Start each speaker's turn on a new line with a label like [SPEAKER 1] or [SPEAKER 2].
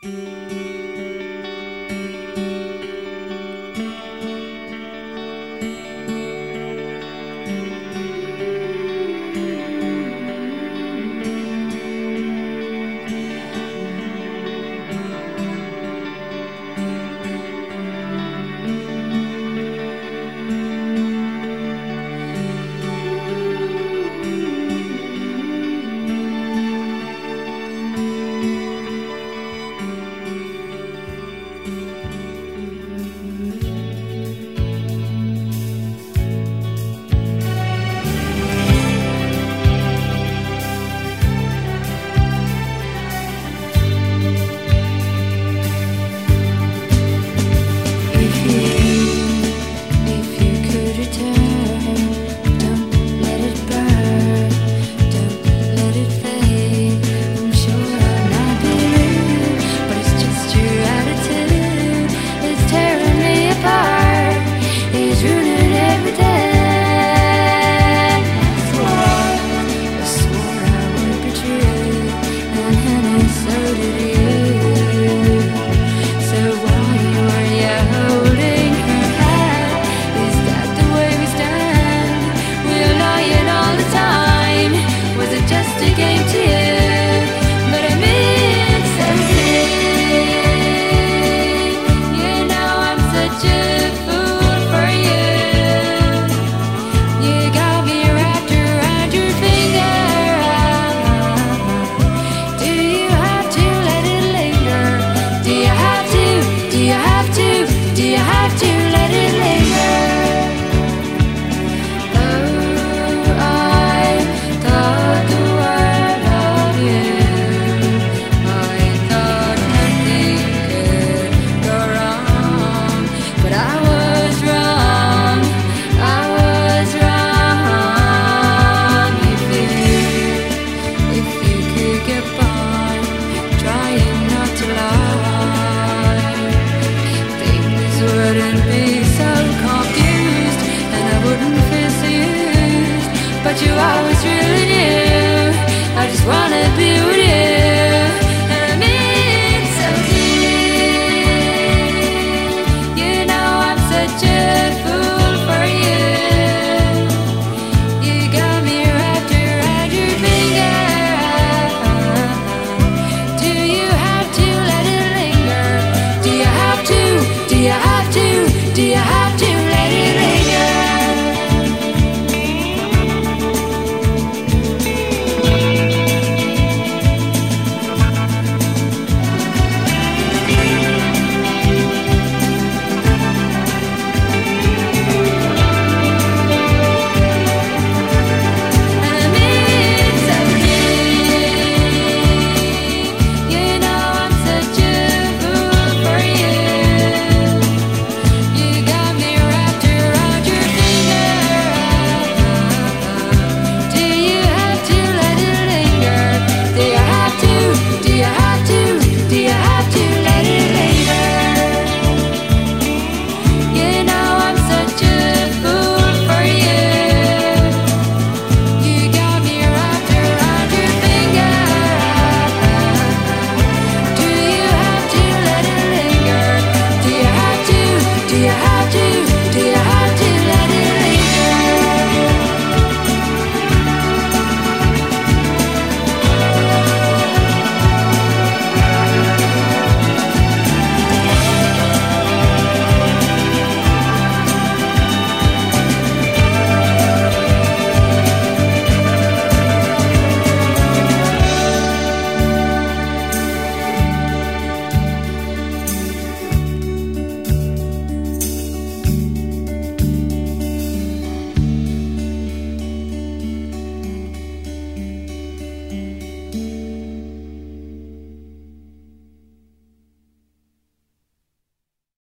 [SPEAKER 1] If I was really you. I just wanna be with you.